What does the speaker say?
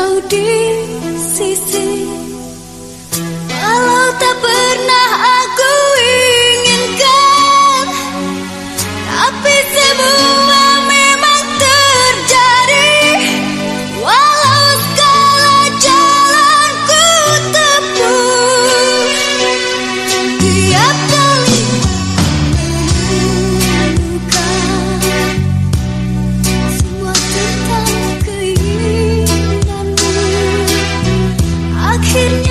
Kau di sisi could